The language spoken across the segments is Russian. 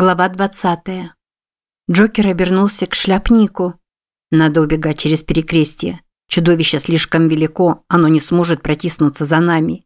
Глава 20. Джокер обернулся к шляпнику. Надо убегать через перекрестие. Чудовище слишком велико, оно не сможет протиснуться за нами.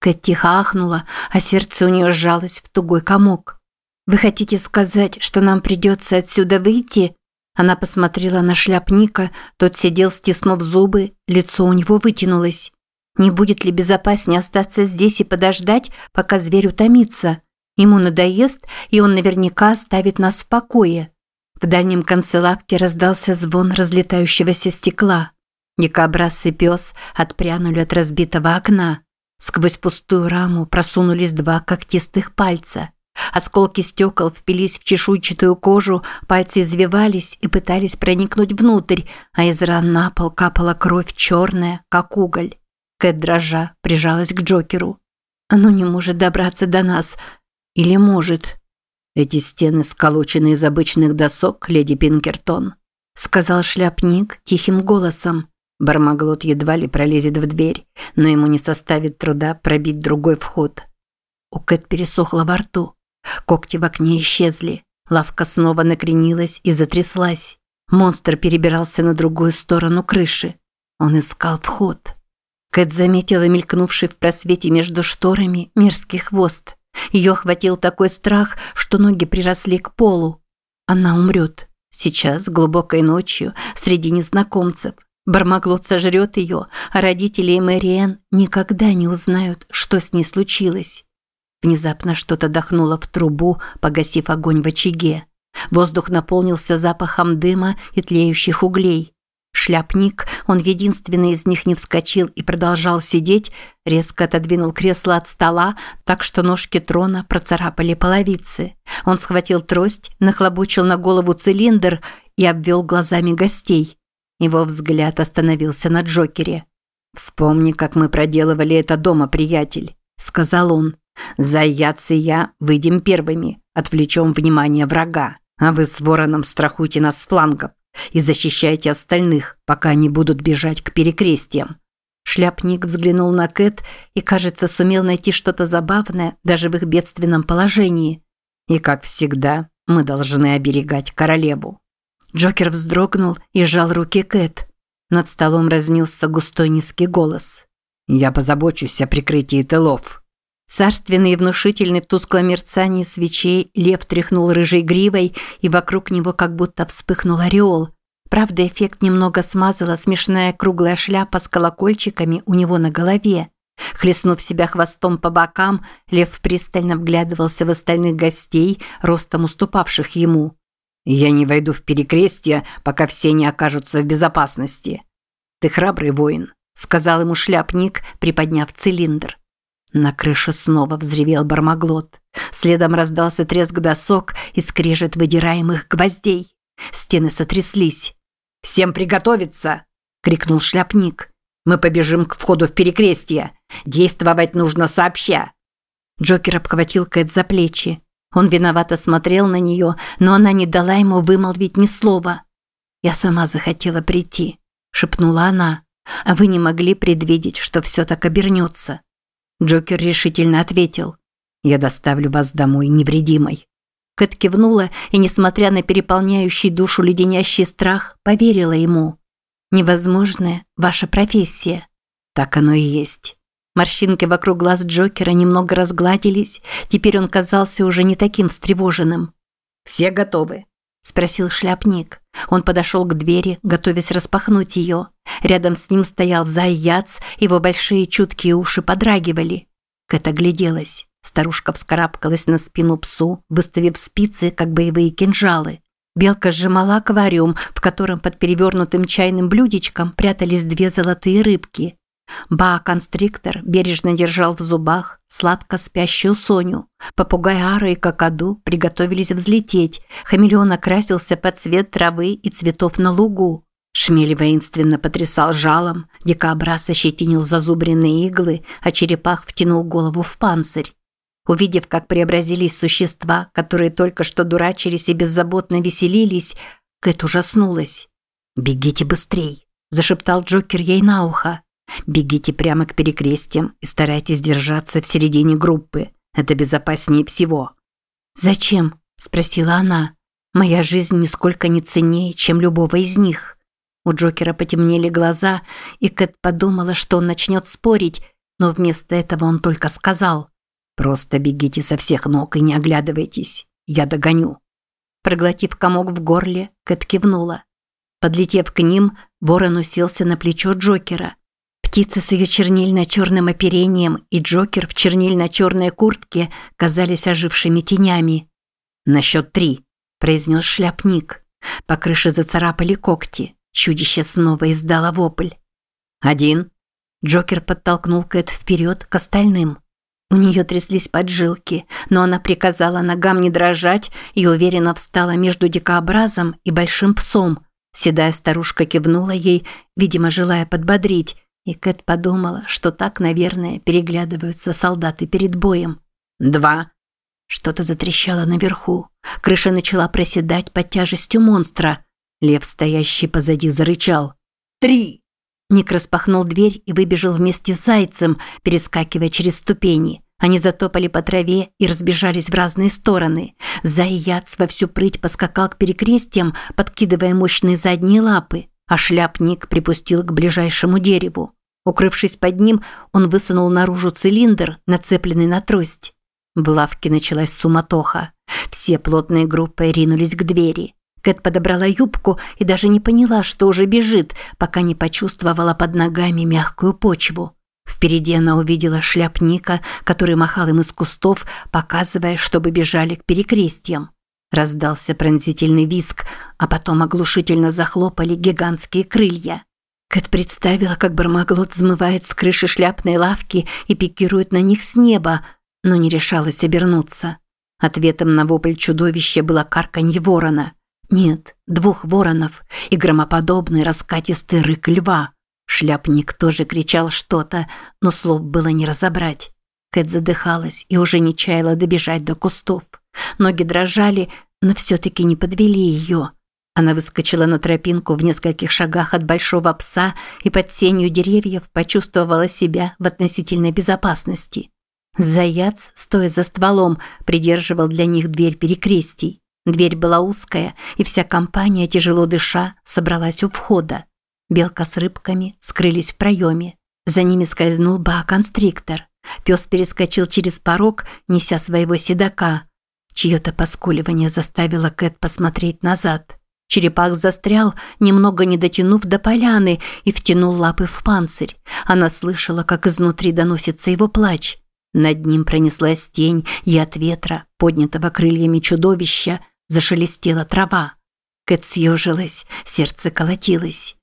Кэт тихо ахнула, а сердце у нее сжалось в тугой комок. «Вы хотите сказать, что нам придется отсюда выйти?» Она посмотрела на шляпника, тот сидел, стиснув зубы, лицо у него вытянулось. «Не будет ли безопаснее остаться здесь и подождать, пока зверь утомится?» Ему надоест, и он наверняка оставит нас в покое. В дальнем конце лавки раздался звон разлетающегося стекла. Дикобраз и пес отпрянули от разбитого окна. Сквозь пустую раму просунулись два когтистых пальца. Осколки стекол впились в чешуйчатую кожу, пальцы извивались и пытались проникнуть внутрь, а из ран на пол капала кровь черная, как уголь. Кэт дрожа прижалась к Джокеру. «Оно не может добраться до нас. Или может? Эти стены сколочены из обычных досок, леди Пинкертон, сказал шляпник тихим голосом. Бармаглот едва ли пролезет в дверь, но ему не составит труда пробить другой вход. У Кэт пересохло во рту. Когти в окне исчезли. Лавка снова накренилась и затряслась. Монстр перебирался на другую сторону крыши. Он искал вход. Кэт заметила мелькнувший в просвете между шторами мерзкий хвост. Ее охватил такой страх, что ноги приросли к полу. Она умрет. Сейчас, глубокой ночью, среди незнакомцев. Бармаглот сожрет ее, а родители Мэриэн никогда не узнают, что с ней случилось. Внезапно что-то дохнуло в трубу, погасив огонь в очаге. Воздух наполнился запахом дыма и тлеющих углей. Шляпник, он единственный из них не вскочил и продолжал сидеть, резко отодвинул кресло от стола, так что ножки трона процарапали половицы. Он схватил трость, нахлобучил на голову цилиндр и обвел глазами гостей. Его взгляд остановился на Джокере. «Вспомни, как мы проделывали это дома, приятель», – сказал он. «Заяц и я выйдем первыми, отвлечем внимание врага, а вы с вороном страхуйте нас с флангов и защищайте остальных, пока они будут бежать к перекрестиям». Шляпник взглянул на Кэт и, кажется, сумел найти что-то забавное даже в их бедственном положении. «И, как всегда, мы должны оберегать королеву». Джокер вздрогнул и сжал руки Кэт. Над столом разнился густой низкий голос. «Я позабочусь о прикрытии тылов». Царственный и внушительный в тусклом мерцании свечей лев тряхнул рыжей гривой, и вокруг него как будто вспыхнул ореол. Правда, эффект немного смазала смешная круглая шляпа с колокольчиками у него на голове. Хлестнув себя хвостом по бокам, лев пристально вглядывался в остальных гостей, ростом уступавших ему. «Я не войду в перекрестие, пока все не окажутся в безопасности». «Ты храбрый воин», – сказал ему шляпник, приподняв цилиндр. На крыше снова взревел бармаглот. Следом раздался треск досок и скрежет выдираемых гвоздей. Стены сотряслись. «Всем приготовиться!» – крикнул шляпник. «Мы побежим к входу в перекрестие. Действовать нужно сообща!» Джокер обхватил Кэт за плечи. Он виновато смотрел на нее, но она не дала ему вымолвить ни слова. «Я сама захотела прийти», – шепнула она. «А вы не могли предвидеть, что все так обернется». Джокер решительно ответил. «Я доставлю вас домой невредимой». Кэт кивнула и, несмотря на переполняющий душу леденящий страх, поверила ему. «Невозможная ваша профессия». Так оно и есть. Морщинки вокруг глаз Джокера немного разгладились, теперь он казался уже не таким встревоженным. «Все готовы?» – спросил шляпник. Он подошел к двери, готовясь распахнуть ее. Рядом с ним стоял Заяц, его большие чуткие уши подрагивали. Кэт огляделась. Старушка вскарабкалась на спину псу, выставив спицы, как боевые кинжалы. Белка сжимала аквариум, в котором под перевернутым чайным блюдечком прятались две золотые рыбки. Ба-констриктор бережно держал в зубах сладко спящую Соню. Попугай Ара и Какаду приготовились взлететь. Хамелеон окрасился под цвет травы и цветов на лугу. Шмель воинственно потрясал жалом, дикобраз ощетинил зазубренные иглы, а черепах втянул голову в панцирь. Увидев, как преобразились существа, которые только что дурачились и беззаботно веселились, Кэт ужаснулась. «Бегите быстрей!» – зашептал Джокер ей на ухо. Бегите прямо к перекрестиям и старайтесь держаться в середине группы. Это безопаснее всего. Зачем? спросила она. «Моя жизнь нисколько не ценнее, чем любого из них». У Джокера потемнели глаза, и Кэт подумала, что он начнет спорить, но вместо этого он только сказал «Просто бегите со всех ног и не оглядывайтесь, я догоню». Проглотив комок в горле, Кэт кивнула. Подлетев к ним, ворон уселся на плечо Джокера. Птица с ее чернильно-черным оперением и Джокер в чернильно-черной куртке казались ожившими тенями. «На счет три», – произнес шляпник. По крыше зацарапали когти. Чудище снова издало вопль. «Один». Джокер подтолкнул Кэт вперед к остальным. У нее тряслись поджилки, но она приказала ногам не дрожать и уверенно встала между дикообразом и большим псом. Седая старушка кивнула ей, видимо, желая подбодрить, и Кэт подумала, что так, наверное, переглядываются солдаты перед боем. «Два». Что-то затрещало наверху. Крыша начала проседать под тяжестью монстра. Лев, стоящий позади, зарычал. «Три!» Ник распахнул дверь и выбежал вместе с зайцем, перескакивая через ступени. Они затопали по траве и разбежались в разные стороны. Заяц во всю прыть поскакал к перекрестьям, подкидывая мощные задние лапы, а шляпник припустил к ближайшему дереву. Укрывшись под ним, он высунул наружу цилиндр, нацепленный на трость. В лавке началась суматоха. Все плотные группы ринулись к двери. Кэт подобрала юбку и даже не поняла, что уже бежит, пока не почувствовала под ногами мягкую почву. Впереди она увидела шляпника, который махал им из кустов, показывая, чтобы бежали к перекрестьям. Раздался пронзительный виск, а потом оглушительно захлопали гигантские крылья. Кэт представила, как Бармаглот взмывает с крыши шляпной лавки и пикирует на них с неба, но не решалась обернуться. Ответом на вопль чудовища было карканье ворона – нет, двух воронов и громоподобный раскатистый рык льва. Шляпник тоже кричал что-то, но слов было не разобрать. Кэт задыхалась и уже не чаяла добежать до кустов. Ноги дрожали, но все-таки не подвели ее. Она выскочила на тропинку в нескольких шагах от большого пса и под сенью деревьев почувствовала себя в относительной безопасности. Заяц, стоя за стволом, придерживал для них дверь перекрестий. Дверь была узкая, и вся компания, тяжело дыша, собралась у входа. Белка с рыбками скрылись в проеме. За ними скользнул ба-констриктор. Пес перескочил через порог, неся своего седока. Чье-то поскуливание заставило Кэт посмотреть назад. Черепах застрял, немного не дотянув до поляны, и втянул лапы в панцирь. Она слышала, как изнутри доносится его плач. Над ним пронеслась тень, и от ветра, поднятого крыльями чудовища, Зашелестела трава. Кэт съежилась, сердце колотилось.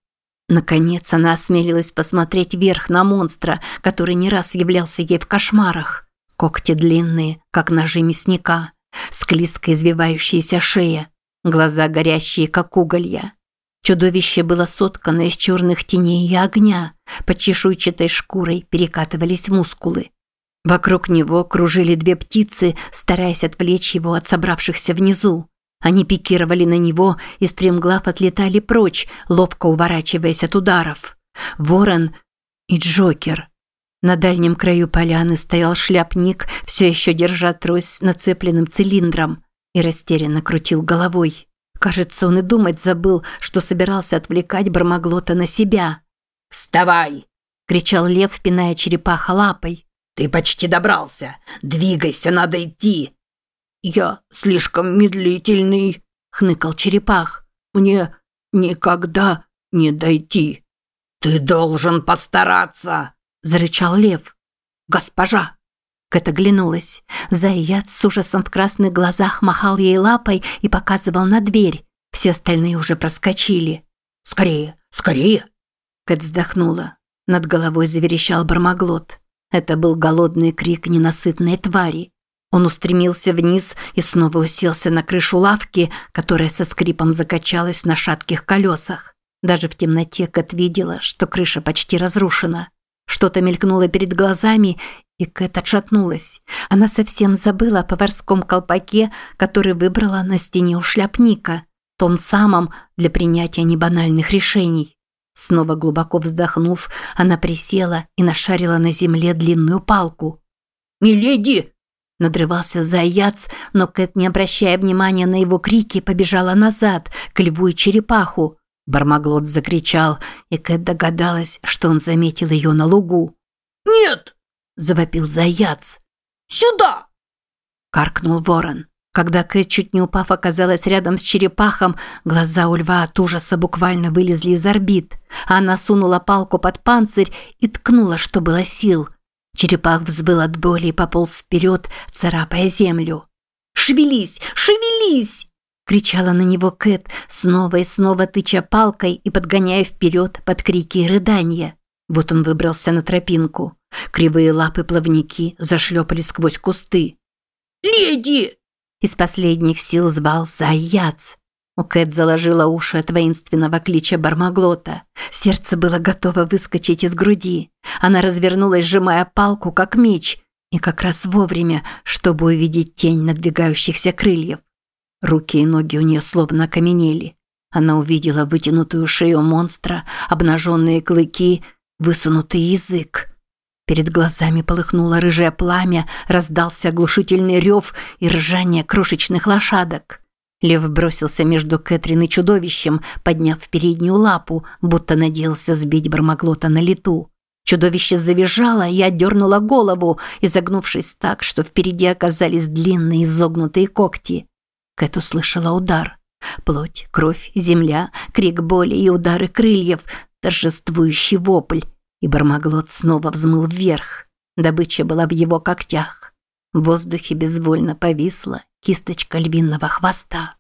Наконец она осмелилась посмотреть вверх на монстра, который не раз являлся ей в кошмарах. Когти длинные, как ножи мясника, склизкая извивающаяся шея, глаза горящие, как уголья. Чудовище было соткано из черных теней и огня, под чешуйчатой шкурой перекатывались мускулы. Вокруг него кружили две птицы, стараясь отвлечь его от собравшихся внизу. Они пикировали на него и стремглав отлетали прочь, ловко уворачиваясь от ударов. Ворон и Джокер. На дальнем краю поляны стоял шляпник, все еще держа трость с нацепленным цилиндром, и растерянно крутил головой. Кажется, он и думать забыл, что собирался отвлекать Бармаглота на себя. «Вставай!» – кричал лев, пиная черепаха лапой. «Ты почти добрался! Двигайся, надо идти!» «Я слишком медлительный», – хныкал черепах. «Мне никогда не дойти». «Ты должен постараться», – зарычал лев. «Госпожа!» Кэт оглянулась. Заяц с ужасом в красных глазах махал ей лапой и показывал на дверь. Все остальные уже проскочили. «Скорее, скорее!» Кэт вздохнула. Над головой заверещал Бармаглот. Это был голодный крик ненасытной твари. Он устремился вниз и снова уселся на крышу лавки, которая со скрипом закачалась на шатких колесах. Даже в темноте Кэт видела, что крыша почти разрушена. Что-то мелькнуло перед глазами, и Кэт отшатнулась. Она совсем забыла о поварском колпаке, который выбрала на стене у шляпника, том самом для принятия небанальных решений. Снова глубоко вздохнув, она присела и нашарила на земле длинную палку. «Миледи!» Надрывался заяц, но Кэт, не обращая внимания на его крики, побежала назад, к льву и черепаху. Бармаглот закричал, и Кэт догадалась, что он заметил ее на лугу. «Нет!» – завопил заяц. «Сюда!» – каркнул ворон. Когда Кэт, чуть не упав, оказалась рядом с черепахом, глаза у льва от ужаса буквально вылезли из орбит. Она сунула палку под панцирь и ткнула, что было сил – Черепах взвыл от боли и пополз вперед, царапая землю. «Шевелись! Шевелись!» кричала на него Кэт, снова и снова тыча палкой и подгоняя вперед под крики и рыдания. Вот он выбрался на тропинку. Кривые лапы-плавники зашлепали сквозь кусты. «Леди!» Из последних сил звал Заяц. У Кэт заложила уши от воинственного клича Бармаглота. Сердце было готово выскочить из груди. Она развернулась, сжимая палку, как меч, и как раз вовремя, чтобы увидеть тень надвигающихся крыльев. Руки и ноги у нее словно окаменели. Она увидела вытянутую шею монстра, обнаженные клыки, высунутый язык. Перед глазами полыхнуло рыжее пламя, раздался оглушительный рев и ржание крошечных лошадок. Лев бросился между Кэтрин и чудовищем, подняв переднюю лапу, будто надеялся сбить Бармаглота на лету. Чудовище завизжало и отдернуло голову, изогнувшись так, что впереди оказались длинные изогнутые когти. Кэт услышала удар. Плоть, кровь, земля, крик боли и удары крыльев, торжествующий вопль. И Бармаглот снова взмыл вверх. Добыча была в его когтях. В воздухе безвольно повисла кисточка львиного хвоста.